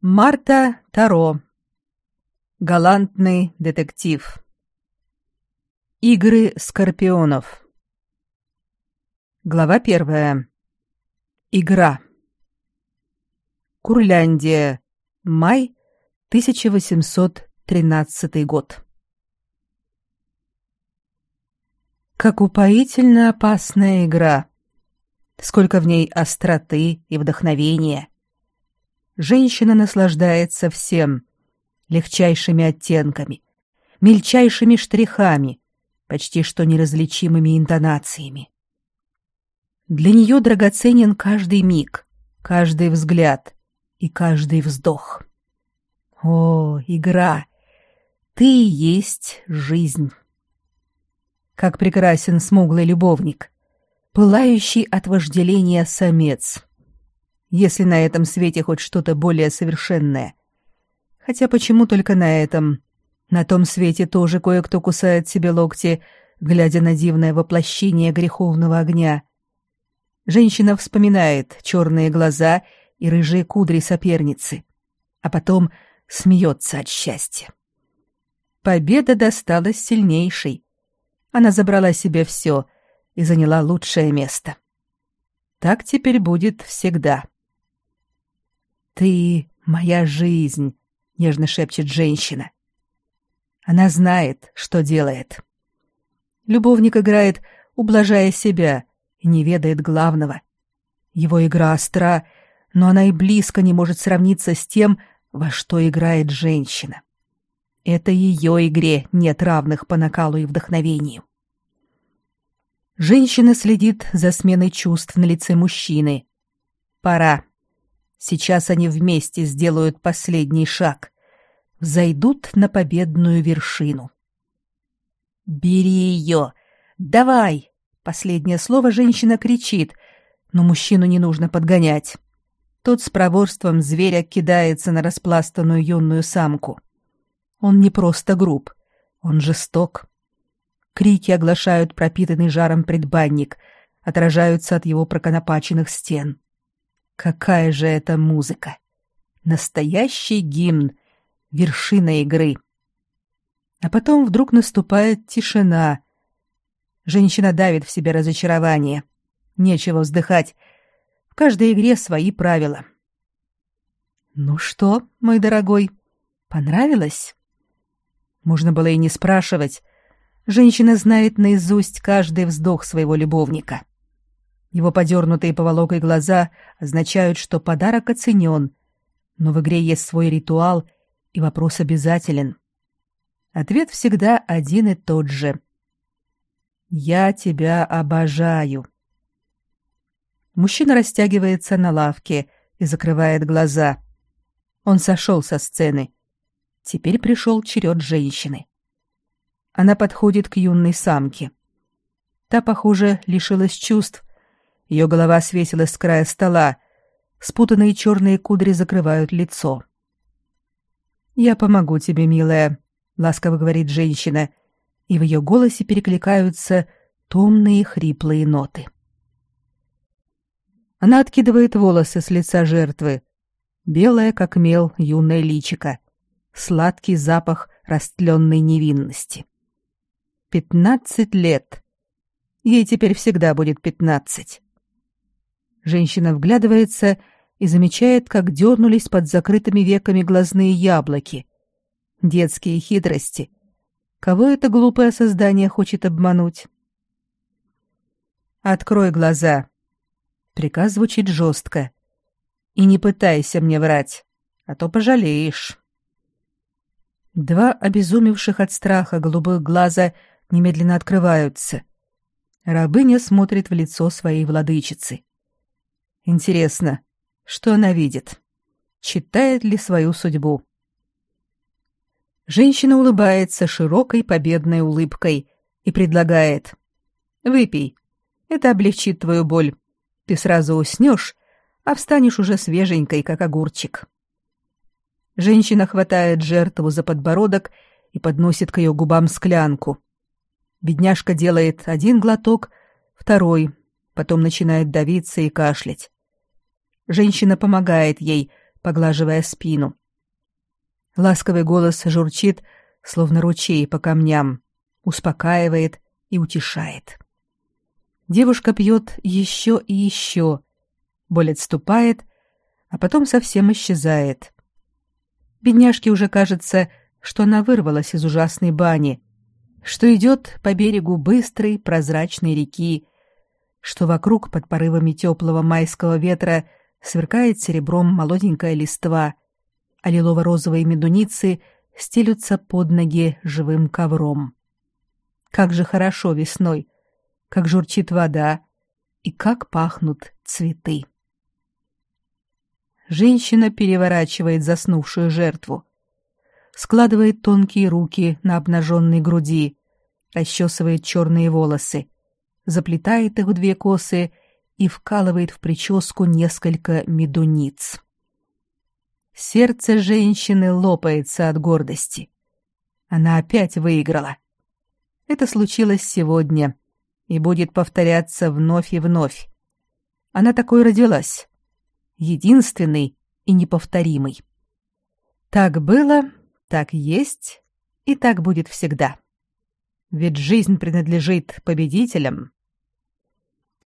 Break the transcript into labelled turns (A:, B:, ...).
A: Марта Таро. Галантный детектив. Игры скорпионов. Глава первая. Игра. Курляндия. Май 1813 год. Как упоительно опасная игра. Сколько в ней остроты и вдохновения женщина наслаждается всем легчайшими оттенками, мельчайшими штрихами, почти что неразличимыми интонациями. Для нее драгоценен каждый миг, каждый взгляд и каждый вздох. О, игра! Ты есть жизнь. Как прекрасен смуглый любовник, пылающий от вожделения самец, если на этом свете хоть что-то более совершенное. Хотя почему только на этом? На том свете тоже кое-кто кусает себе локти, глядя на дивное воплощение греховного огня. Женщина вспоминает черные глаза и рыжие кудри соперницы, а потом смеется от счастья. Победа досталась сильнейшей. Она забрала себе все и заняла лучшее место. Так теперь будет всегда. «Ты моя жизнь», — нежно шепчет женщина. Она знает, что делает. Любовник играет, ублажая себя, и не ведает главного. Его игра остра, но она и близко не может сравниться с тем, во что играет женщина. Это ее игре нет равных по накалу и вдохновению. Женщина следит за сменой чувств на лице мужчины. Пора. Сейчас они вместе сделают последний шаг. Зайдут на победную вершину. «Бери ее! Давай!» Последнее слово женщина кричит, но мужчину не нужно подгонять. Тот с проворством зверя кидается на распластанную юную самку. Он не просто груб, он жесток. Крики оглашают пропитанный жаром предбанник, отражаются от его проконопаченных стен. Какая же это музыка! Настоящий гимн, вершина игры. А потом вдруг наступает тишина. Женщина давит в себе разочарование. Нечего вздыхать. В каждой игре свои правила. Ну что, мой дорогой, понравилось? Можно было и не спрашивать. Женщина знает наизусть каждый вздох своего любовника. Его подернутые поволокой глаза означают, что подарок оценен, но в игре есть свой ритуал, и вопрос обязателен. Ответ всегда один и тот же. «Я тебя обожаю». Мужчина растягивается на лавке и закрывает глаза. Он сошел со сцены. Теперь пришел черед женщины. Она подходит к юной самке. Та, похоже, лишилась чувств, ее голова свесилась с края стола. Спутанные черные кудри закрывают лицо. «Я помогу тебе, милая», — ласково говорит женщина, и в ее голосе перекликаются томные хриплые ноты. Она откидывает волосы с лица жертвы. Белая, как мел, юное личико. Сладкий запах растленной невинности. Пятнадцать лет. Ей теперь всегда будет пятнадцать. Женщина вглядывается и замечает, как дернулись под закрытыми веками глазные яблоки. Детские хитрости. Кого это глупое создание хочет обмануть? «Открой глаза». Приказ звучит жестко. «И не пытайся мне врать, а то пожалеешь». Два обезумевших от страха голубых глаза немедленно открываются. Рабыня смотрит в лицо своей владычицы. Интересно, что она видит? Читает ли свою судьбу? Женщина улыбается широкой победной улыбкой и предлагает. «Выпей. Это облегчит твою боль. Ты сразу уснешь, а встанешь уже свеженькой, как огурчик». Женщина хватает жертву за подбородок и подносит к ее губам склянку. Бедняжка делает один глоток, второй, потом начинает давиться и кашлять. Женщина помогает ей, поглаживая спину. Ласковый голос журчит, словно ручей по камням, успокаивает и утешает. Девушка пьет еще и еще. Боль отступает, а потом совсем исчезает. Бедняжке уже кажется, что она вырвалась из ужасной бани, что идет по берегу быстрой прозрачной реки, что вокруг под порывами теплого майского ветра сверкает серебром молоденькая листва, а лилово-розовые медуницы стелются под ноги живым ковром. Как же хорошо весной, как журчит вода и как пахнут цветы. Женщина переворачивает заснувшую жертву, складывает тонкие руки на обнаженной груди, расчесывает черные волосы, заплетает их в две косы и вкалывает в прическу несколько медуниц. Сердце женщины лопается от гордости. Она опять выиграла. Это случилось сегодня и будет повторяться вновь и вновь. Она такой родилась. Единственный и неповторимый. Так было, так есть и так будет всегда. Ведь жизнь принадлежит победителям.